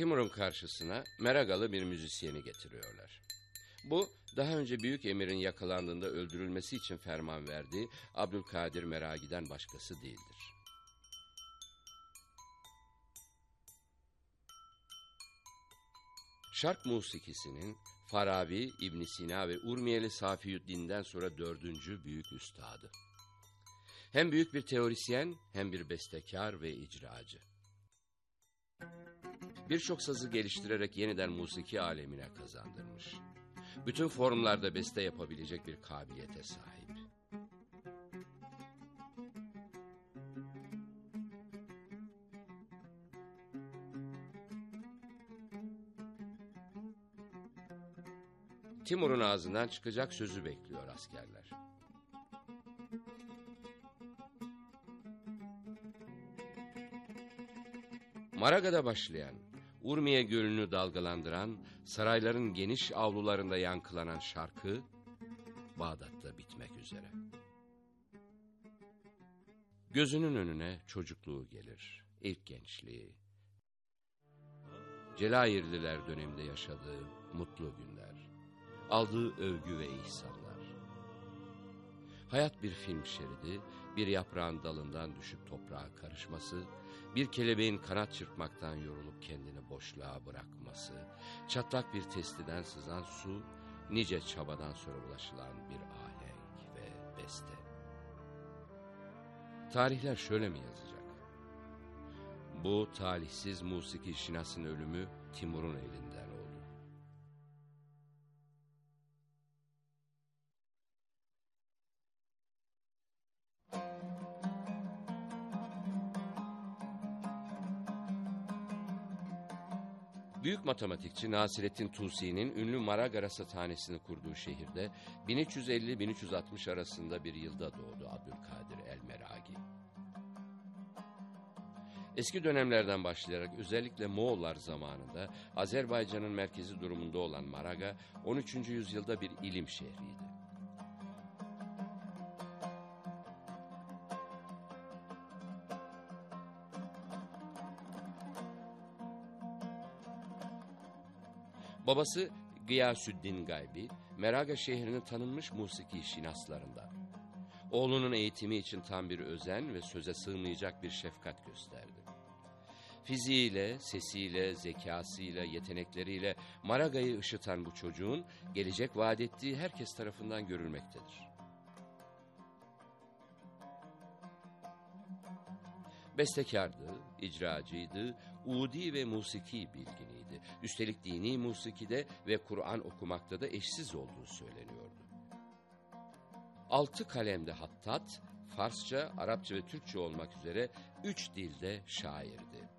Timur'un karşısına Meragalı bir müzisyeni getiriyorlar. Bu daha önce Büyük Emir'in yakalandığında öldürülmesi için ferman verdiği Abdülkadir Meragi'den başkası değildir. Şark musikisinin Farabi, İbn Sina ve Urmiyeli Safiyüddin'den sonra dördüncü büyük üstadı. Hem büyük bir teorisyen hem bir bestekar ve icracı. Birçok sazı geliştirerek yeniden musiki alemine kazandırmış. Bütün formlarda beste yapabilecek bir kabiliyete sahip. Timur'un ağzından çıkacak sözü bekliyor askerler. Maraga'da başlayan, Urmiye Gölü'nü dalgalandıran, sarayların geniş avlularında yankılanan şarkı, Bağdat'ta bitmek üzere. Gözünün önüne çocukluğu gelir, ilk gençliği. Celayirliler döneminde yaşadığı mutlu günler, aldığı övgü ve ihsanlar. Hayat bir film şeridi, bir yaprağın dalından düşüp toprağa karışması, bir kelebeğin kanat çırpmaktan yorulup kendini boşluğa bırakması, çatlak bir testiden sızan su, nice çabadan sonra ulaşılan bir ahenk ve beste. Tarihler şöyle mi yazacak? Bu talihsiz musiki şinasın ölümü Timur'un elinden Büyük matematikçi Nasirettin Tusi'nin ünlü Maragara Rasathanesi'ni kurduğu şehirde 1350-1360 arasında bir yılda doğdu Abdülkadir El-Meragi. Eski dönemlerden başlayarak özellikle Moğollar zamanında Azerbaycan'ın merkezi durumunda olan Maraga 13. yüzyılda bir ilim şehriydi. Babası Gıyasüddin Gaybi, Meraga şehrinin tanınmış musiki şinaslarından. Oğlunun eğitimi için tam bir özen ve söze sığmayacak bir şefkat gösterdi. Fiziğiyle, sesiyle, zekasıyla, yetenekleriyle Maraga'yı ışıtan bu çocuğun gelecek vaat ettiği herkes tarafından görülmektedir. Bestekardı, icracıydı, udi ve musiki bilginiydi. Üstelik dini musikide ve Kur'an okumakta da eşsiz olduğu söyleniyordu. Altı kalemde hattat, Farsça, Arapça ve Türkçe olmak üzere üç dilde şairdi.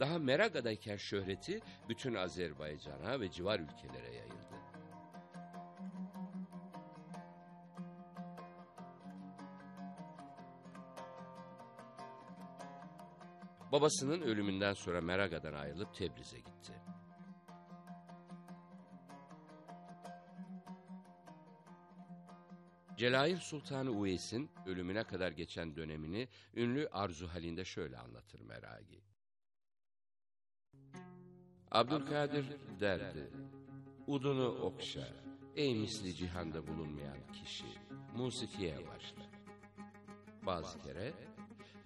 Daha Meraga'dayken şöhreti bütün Azerbaycan'a ve civar ülkelere yayıldı. Babasının ölümünden sonra Meraga'dan ayrılıp Tebriz'e gitti. Celail Sultanı Uveys'in ölümüne kadar geçen dönemini ünlü arzu halinde şöyle anlatır Meragi. Abdülkadir derdi, udunu okşa, ey misli cihanda bulunmayan kişi, musikiye başla. Bazı kere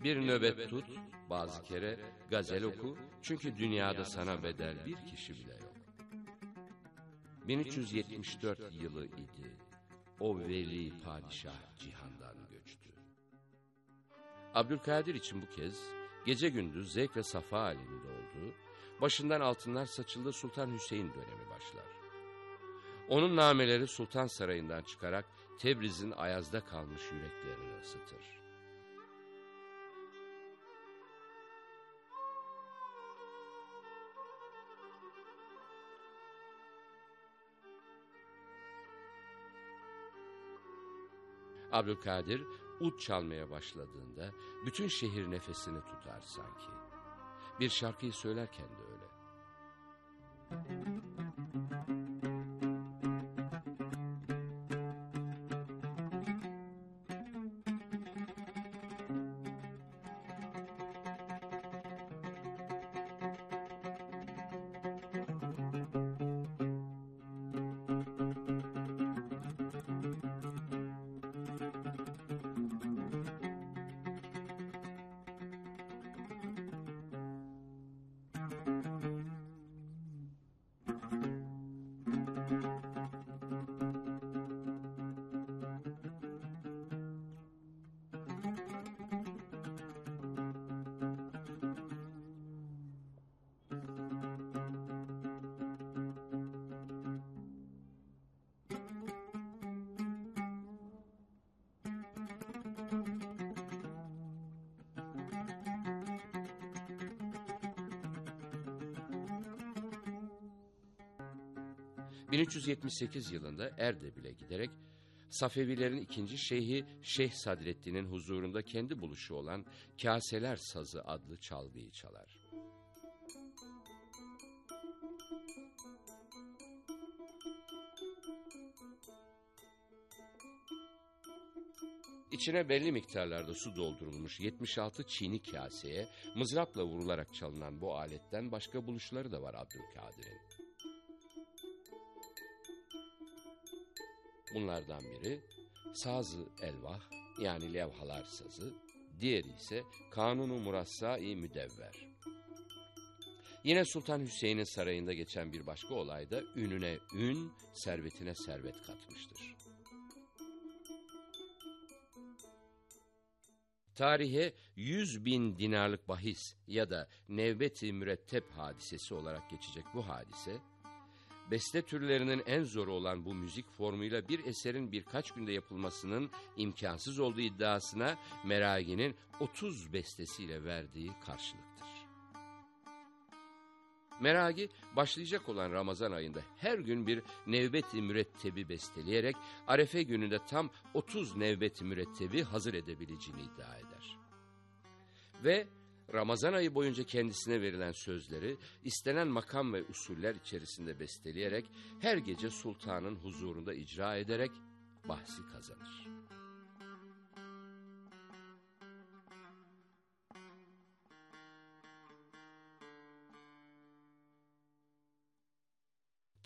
bir nöbet tut, bazı kere gazel oku, çünkü dünyada sana bedel bir kişi bile yok. 1374 yılı idi, o veli padişah cihandan göçtü. Abdülkadir için bu kez gece gündüz zevk ve safa aleminde olduğu, başından altınlar saçıldığı Sultan Hüseyin dönemi başlar. Onun nameleri Sultan Sarayı'ndan çıkarak Tebriz'in ayazda kalmış yüreklerini ısıtır. Abdülkadir ut çalmaya başladığında bütün şehir nefesini tutar sanki. Bir şarkıyı söylerken de 1378 yılında Erdebil'e giderek Safevilerin ikinci şeyhi Şeyh Sadreddin'in huzurunda kendi buluşu olan Kaseler Sazı adlı çalgıyı çalar. İçine belli miktarlarda su doldurulmuş 76 çini kaseye mızrapla vurularak çalınan bu aletten başka buluşları da var Abdülkadir'in. Bunlardan biri sazı elvah yani levhalar sazı, diğeri ise Kanunu Murassa-i Müdevver. Yine Sultan Hüseyin'in sarayında geçen bir başka olay da ününe ün, servetine servet katmıştır. Tarihe 100 bin dinarlık bahis ya da nevbeti mürettep hadisesi olarak geçecek bu hadise, beste türlerinin en zoru olan bu müzik formuyla bir eserin birkaç günde yapılmasının imkansız olduğu iddiasına Meragi'nin 30 bestesiyle verdiği karşılıktır. Meragi başlayacak olan Ramazan ayında her gün bir nevbet-i mürettebi besteleyerek Arefe gününde tam 30 nevbet-i mürettebi hazır edebileceğini iddia eder. Ve Ramazan ayı boyunca kendisine verilen sözleri istenen makam ve usuller içerisinde besteleyerek her gece sultanın huzurunda icra ederek bahsi kazanır.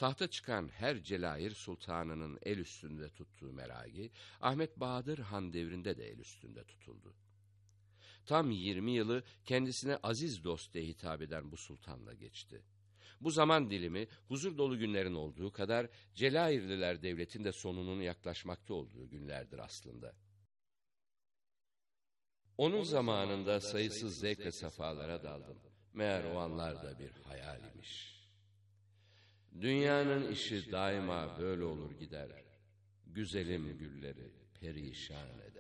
Tahta çıkan her Celahir Sultanı'nın el üstünde tuttuğu meragi, Ahmet Bahadır Han devrinde de el üstünde tutuldu. Tam 20 yılı kendisine aziz dost diye hitap eden bu sultanla geçti. Bu zaman dilimi huzur dolu günlerin olduğu kadar Celahirliler devletin de sonunun yaklaşmakta olduğu günlerdir aslında. Onun zamanında sayısız zevk ve safalara daldım. Meğer o anlar da bir hayal imiş. Dünyanın işi daima böyle olur gider. Güzelim gülleri perişan eder.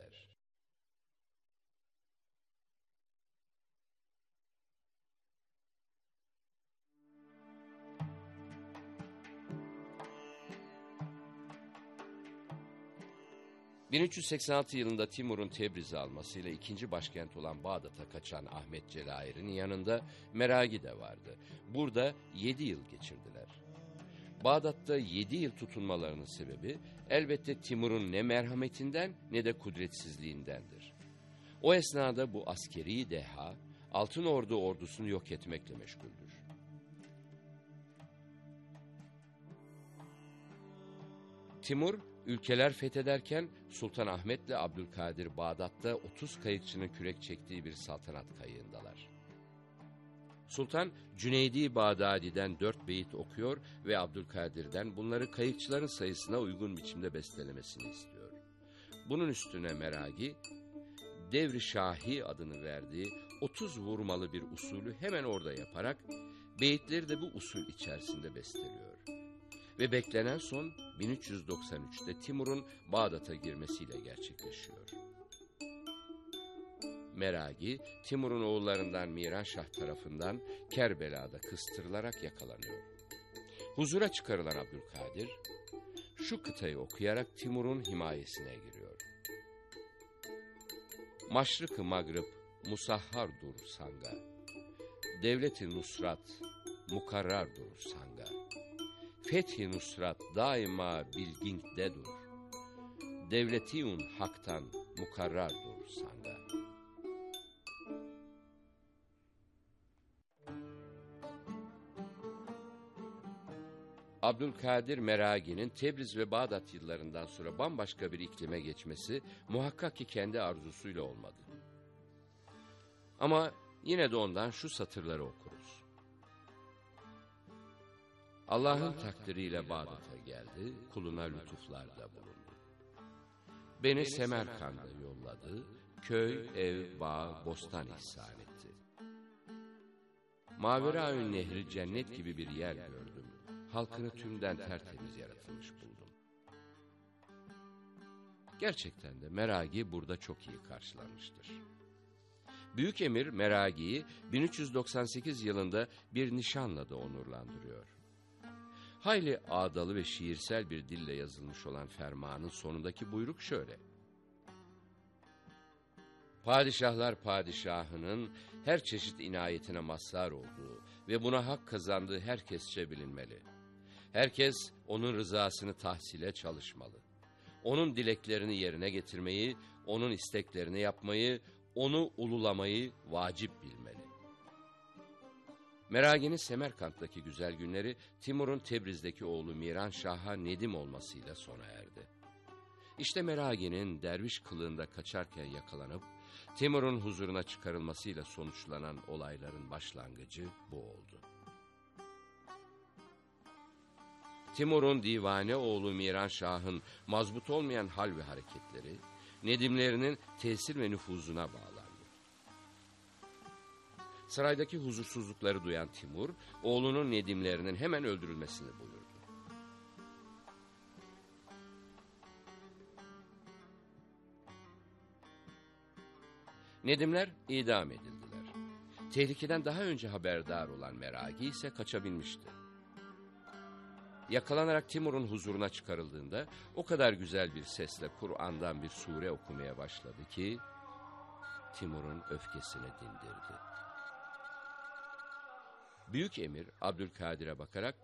1386 yılında Timur'un Tebriz'i almasıyla ikinci başkent olan Bağdat'a kaçan Ahmet Celahir'in yanında Meragi de vardı. Burada yedi yıl geçirdiler. Bağdat'ta yedi yıl tutunmalarının sebebi elbette Timur'un ne merhametinden ne de kudretsizliğindendir. O esnada bu askeri deha Altın Ordu ordusunu yok etmekle meşguldür. Timur ülkeler fethederken Sultan Ahmet ile Abdülkadir Bağdat'ta 30 kayıkçının kürek çektiği bir saltanat kayığındalar. Sultan Cüneydi Bağdadi'den dört beyit okuyor ve Abdülkadir'den bunları kayıkçıların sayısına uygun biçimde bestelemesini istiyor. Bunun üstüne Meragi, Devri Şahi adını verdiği 30 vurmalı bir usulü hemen orada yaparak beyitleri de bu usul içerisinde besteliyor. Ve beklenen son 1393'te Timur'un Bağdat'a girmesiyle gerçekleşiyor. Meragi, Timur'un oğullarından Miranşah tarafından Kerbela'da kıstırılarak yakalanıyor. Huzura çıkarılan Abdülkadir, şu kıtayı okuyarak Timur'un himayesine giriyor. Maşrık-ı Magrib musahhar dur sanga, devleti nusrat mukarrar dur sanga. Fethi nusrat daima bilginkde dur. Devletiun haktan mukarrar dur sanga. Abdülkadir Meragi'nin Tebriz ve Bağdat yıllarından sonra bambaşka bir iklime geçmesi muhakkak ki kendi arzusuyla olmadı. Ama yine de ondan şu satırları okuruz. Allah'ın takdiriyle Bağdat'a geldi, kuluna lütuflarda bulundu. Beni Semerkand'a yolladı, köy, ev, bağ, bostan ihsan etti. Maveraün Nehri cennet gibi bir yer gördüm. Halkını tümden tertemiz yaratılmış buldum. Gerçekten de Meragi burada çok iyi karşılanmıştır. Büyük Emir Meragi'yi 1398 yılında bir nişanla da onurlandırıyor. Hayli ağdalı ve şiirsel bir dille yazılmış olan fermanın sonundaki buyruk şöyle. Padişahlar padişahının her çeşit inayetine mazhar olduğu ve buna hak kazandığı herkesçe bilinmeli. Herkes onun rızasını tahsile çalışmalı. Onun dileklerini yerine getirmeyi, onun isteklerini yapmayı, onu ululamayı vacip bilmeli. Meragi'nin Semerkant'taki güzel günleri Timur'un Tebriz'deki oğlu Miran Şah'a Nedim olmasıyla sona erdi. İşte Meragi'nin derviş kılığında kaçarken yakalanıp Timur'un huzuruna çıkarılmasıyla sonuçlanan olayların başlangıcı bu oldu. Timur'un divane oğlu Miran Şah'ın mazbut olmayan hal ve hareketleri, Nedimlerinin tesir ve nüfuzuna bağlandı. Saraydaki huzursuzlukları duyan Timur, oğlunun Nedimlerinin hemen öldürülmesini buyurdu. Nedimler idam edildiler. Tehlikeden daha önce haberdar olan Meragi ise kaçabilmişti. Yakalanarak Timur'un huzuruna çıkarıldığında o kadar güzel bir sesle Kur'an'dan bir sure okumaya başladı ki Timur'un öfkesini dindirdi. Büyük emir Abdülkadir'e bakarak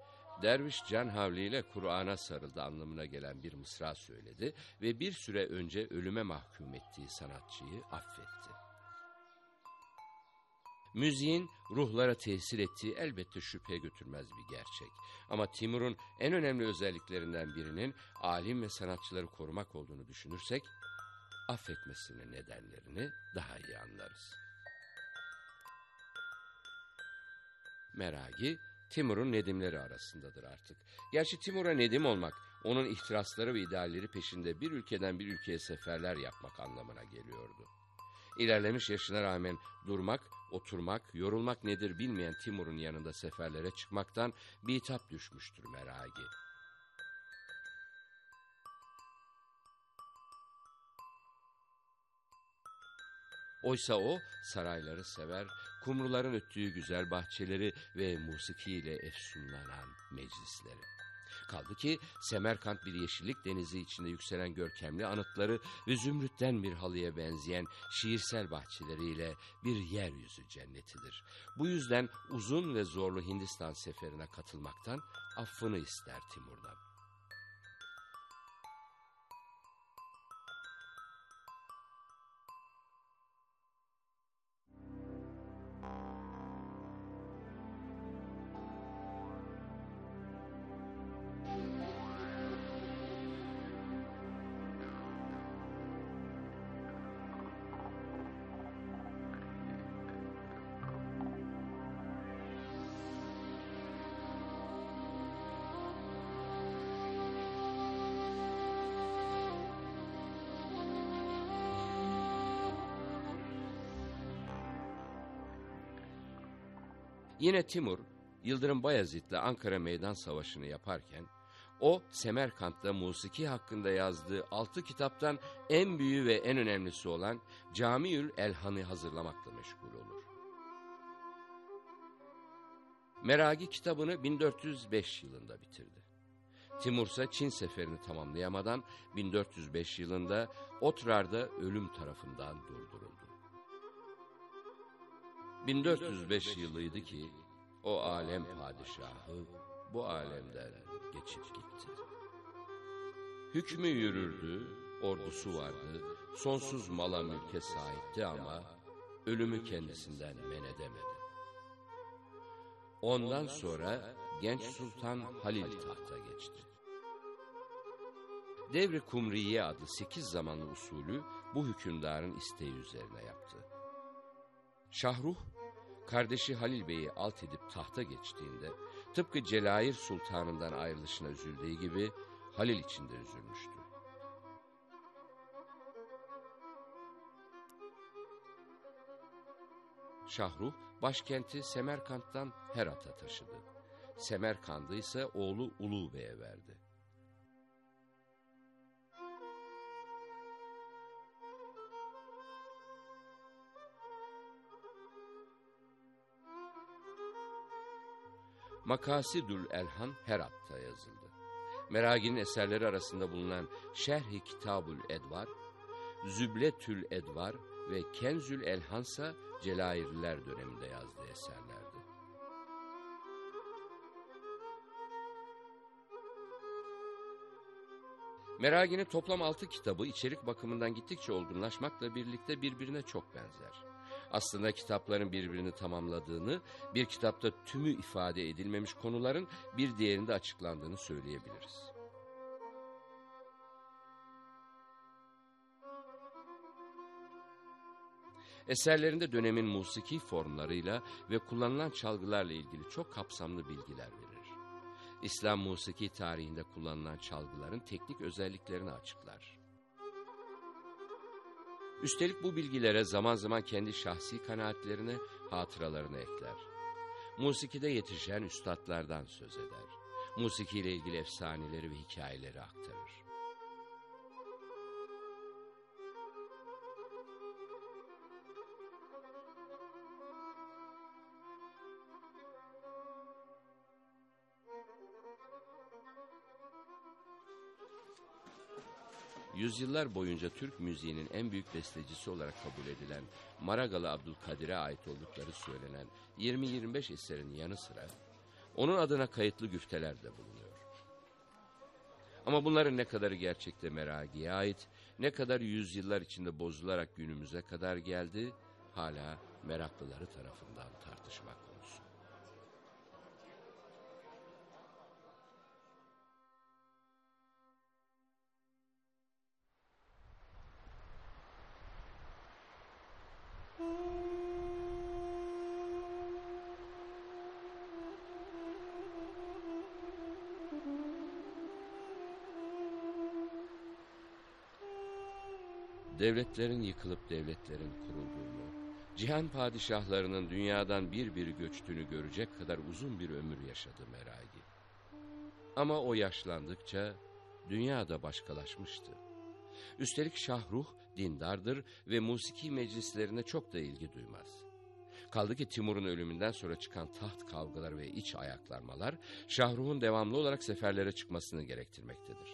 derviş can havliyle Kur'an'a sarıldı anlamına gelen bir mısra söyledi ve bir süre önce ölüme mahkum ettiği sanatçıyı affetti. Müziğin ruhlara tesir ettiği elbette şüphe götürmez bir gerçek. Ama Timur'un en önemli özelliklerinden birinin alim ve sanatçıları korumak olduğunu düşünürsek, affetmesinin nedenlerini daha iyi anlarız. Meragi, Timur'un nedimleri arasındadır artık. Gerçi Timur'a nedim olmak, onun ihtirasları ve idealleri peşinde bir ülkeden bir ülkeye seferler yapmak anlamına geliyordu. İlerlemiş yaşına rağmen durmak, oturmak, yorulmak nedir bilmeyen Timur'un yanında seferlere çıkmaktan bitap düşmüştür Meragi. Oysa o sarayları sever, kumruların öttüğü güzel bahçeleri ve musikiyle efsunlanan meclisleri. Kaldı ki Semerkant bir yeşillik denizi içinde yükselen görkemli anıtları ve zümrütten bir halıya benzeyen şiirsel bahçeleriyle bir yeryüzü cennetidir. Bu yüzden uzun ve zorlu Hindistan seferine katılmaktan affını ister Timur'dan. Yine Timur, Yıldırım Bayezid'le Ankara Meydan Savaşı'nı yaparken, o Semerkant'ta musiki hakkında yazdığı altı kitaptan en büyüğü ve en önemlisi olan Camiül Elhan'ı hazırlamakla meşgul olur. Meragi kitabını 1405 yılında bitirdi. Timur ise Çin seferini tamamlayamadan 1405 yılında Otrar'da ölüm tarafından durduruldu. 1405 yılıydı ki o alem padişahı bu alemden geçip gitti. Hükmü yürürdü, ordusu vardı, sonsuz mala mülke sahipti ama ölümü kendisinden men edemedi. Ondan sonra genç sultan Halil tahta geçti. Devri Kumriye adlı sekiz zamanlı usulü bu hükümdarın isteği üzerine yaptı. Şahruh kardeşi Halil Bey'i alt edip tahta geçtiğinde tıpkı Celayir Sultan'ından ayrılışına üzüldüğü gibi Halil için de üzülmüştü. Şahruh başkenti Semerkant'tan Herat'a taşıdı. Semerkand'ı ise oğlu Ulu Bey'e verdi. Makasidül Elhan Herat'ta yazıldı. Meragi'nin eserleri arasında bulunan Şerh-i Kitabül Edvar, Zübletül Edvar ve Kenzül Elhansa Celairliler döneminde yazdığı eserlerdi. Meragi'nin toplam altı kitabı içerik bakımından gittikçe olgunlaşmakla birlikte birbirine çok benzer. Aslında kitapların birbirini tamamladığını, bir kitapta tümü ifade edilmemiş konuların bir diğerinde açıklandığını söyleyebiliriz. Eserlerinde dönemin musiki formlarıyla ve kullanılan çalgılarla ilgili çok kapsamlı bilgiler verir. İslam musiki tarihinde kullanılan çalgıların teknik özelliklerini açıklar. Üstelik bu bilgilere zaman zaman kendi şahsi kanaatlerini, hatıralarını ekler. Musikide yetişen üstadlardan söz eder. Musikiyle ilgili efsaneleri ve hikayeleri aktarır. Yüzyıllar boyunca Türk müziğinin en büyük bestecisi olarak kabul edilen Maragalı Abdülkadir'e ait oldukları söylenen 20-25 eserin yanı sıra onun adına kayıtlı güfteler de bulunuyor. Ama bunların ne kadarı gerçekte Meragi'ye ait, ne kadar yüzyıllar içinde bozularak günümüze kadar geldi, hala meraklıları tarafından tartışmak konusu. Devletlerin yıkılıp devletlerin kurulduğunu, cihan padişahlarının dünyadan bir bir göçtüğünü görecek kadar uzun bir ömür yaşadı Meragi. Ama o yaşlandıkça dünya da başkalaşmıştı. Üstelik Şahruh dindardır ve musiki meclislerine çok da ilgi duymaz. Kaldı ki Timur'un ölümünden sonra çıkan taht kavgaları ve iç ayaklanmalar Şahruh'un devamlı olarak seferlere çıkmasını gerektirmektedir.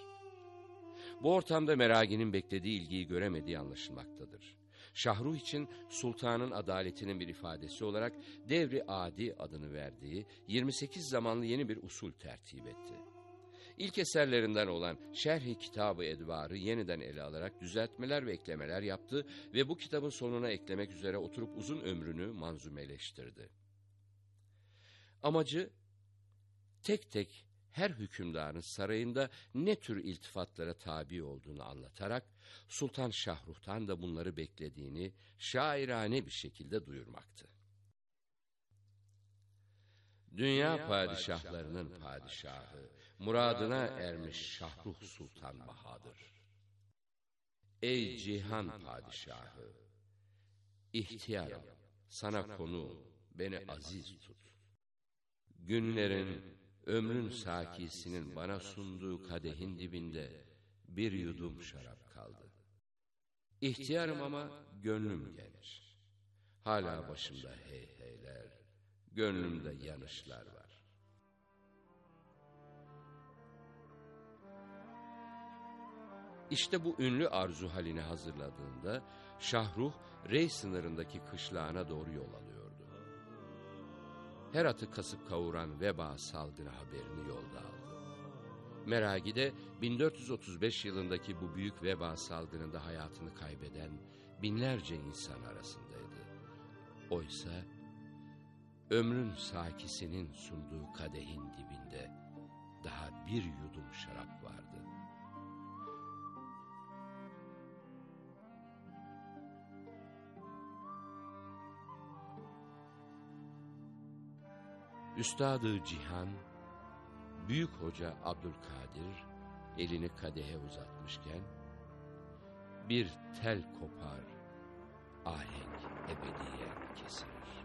Bu ortamda Meragi'nin beklediği ilgiyi göremediği anlaşılmaktadır. Şahruh için sultanın adaletinin bir ifadesi olarak devri adi adını verdiği 28 zamanlı yeni bir usul tertip etti. İlk eserlerinden olan Şerh-i Kitabı Edvar'ı yeniden ele alarak düzeltmeler ve eklemeler yaptı ve bu kitabın sonuna eklemek üzere oturup uzun ömrünü manzumeleştirdi. Amacı tek tek her hükümdarın sarayında ne tür iltifatlara tabi olduğunu anlatarak Sultan Şahruh'tan da bunları beklediğini şairane bir şekilde duyurmaktı. Dünya padişahlarının padişahı, muradına ermiş Şahruh Sultan Bahadır. Ey cihan padişahı, ihtiyarım, sana konu, beni aziz tut. Günlerin, ömrün sakisinin bana sunduğu kadehin dibinde bir yudum şarap kaldı. İhtiyarım ama gönlüm genç. Hala başımda hey heyler, gönlümde yanışlar var. İşte bu ünlü arzu halini hazırladığında Şahruh Rey sınırındaki kışlağına doğru yol alıyordu. Herat'ı kasıp kavuran veba salgını haberini yolda aldı. Meragi de 1435 yılındaki bu büyük veba salgınında hayatını kaybeden binlerce insan arasındaydı. Oysa ömrün sakisinin sunduğu kadehin dibinde daha bir yudum şarap vardı. Üstadı Cihan, Büyük Hoca Abdülkadir elini kadehe uzatmışken, bir tel kopar, ahenk ebediyen kesilir.